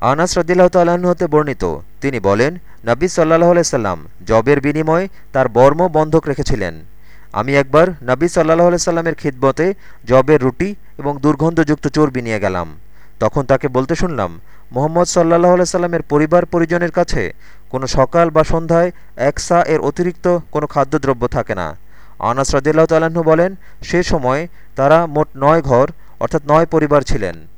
আনাস রদিল্লাহ তাল্লাহ্ন হতে বর্ণিত। তিনি বলেন, নবী সাল্লাহ আলাইসাল্লাম জবের বিনিময়ে তার বর্ম বন্ধক রেখেছিলেন। আমি একবার নবী সাল্লাহ আলাইসাল্লামের খিদবতে জবের রুটি এবং দুর্গন্ধযুক্ত চর্বি নিয়ে গেলাম। তখন তাকে বলতে শুনলাম, মোহাম্মদ সাল্লাহ আলাইসাল্লামের পরিবার পরিজনের কাছে কোনো সকাল বা সন্ধ্যায় একসা এর অতিরিক্ত কোনো খাদ্যদ্রব্য থাকে না। আনাস রদিল্লাহ তাল্লাহ্ন বলেন, সে সময় তারা মোট নয় ঘর, অর্থাৎ নয় পরিবার ছিলেন।